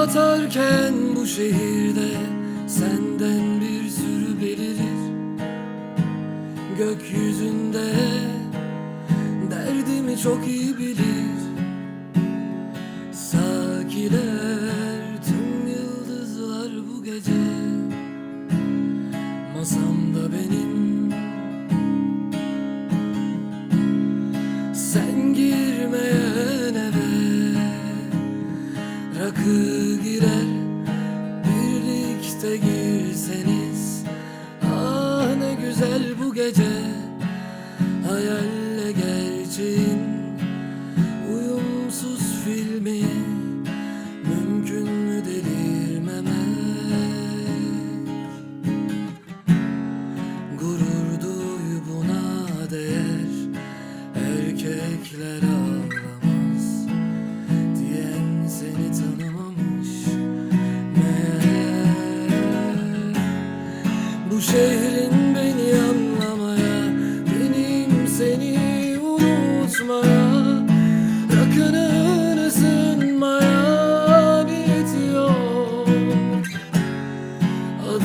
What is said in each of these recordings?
batarken bu şehirde senden bir sürü belirir. Gökyüzünde derdimi çok iyi bilir Rakı girer. Birlikte girseniz Ah ne güzel bu gece. Hayalle gerçeğin Uyumsuz filmi Mümkün mü delirmemek? Gurur duy buna değer Erkekler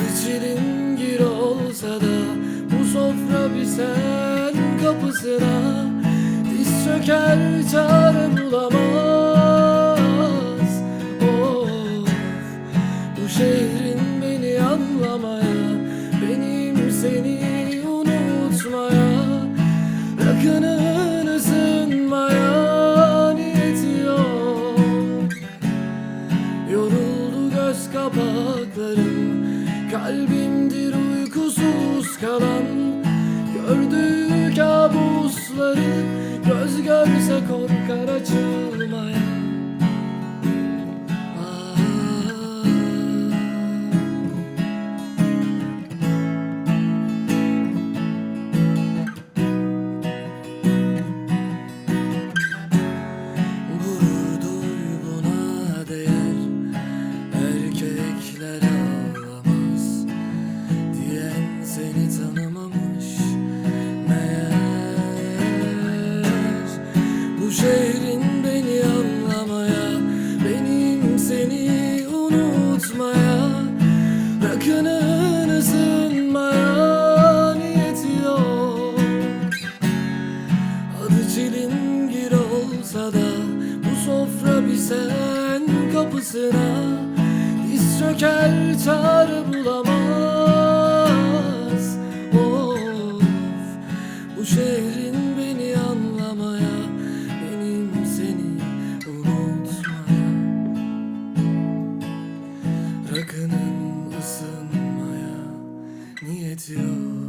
Adı çilingir olsa da Bu sofra bir sen kapısına. Diz çöker çare bulamaz むさから10万円。Rakının ısınmaya niyeti yok. Adı çilingir olsa da Bu sofra bir sen kapısına Diz çöker çare bulamaz. Of Bu şehrin Rakının ısınmaya Niyeti yok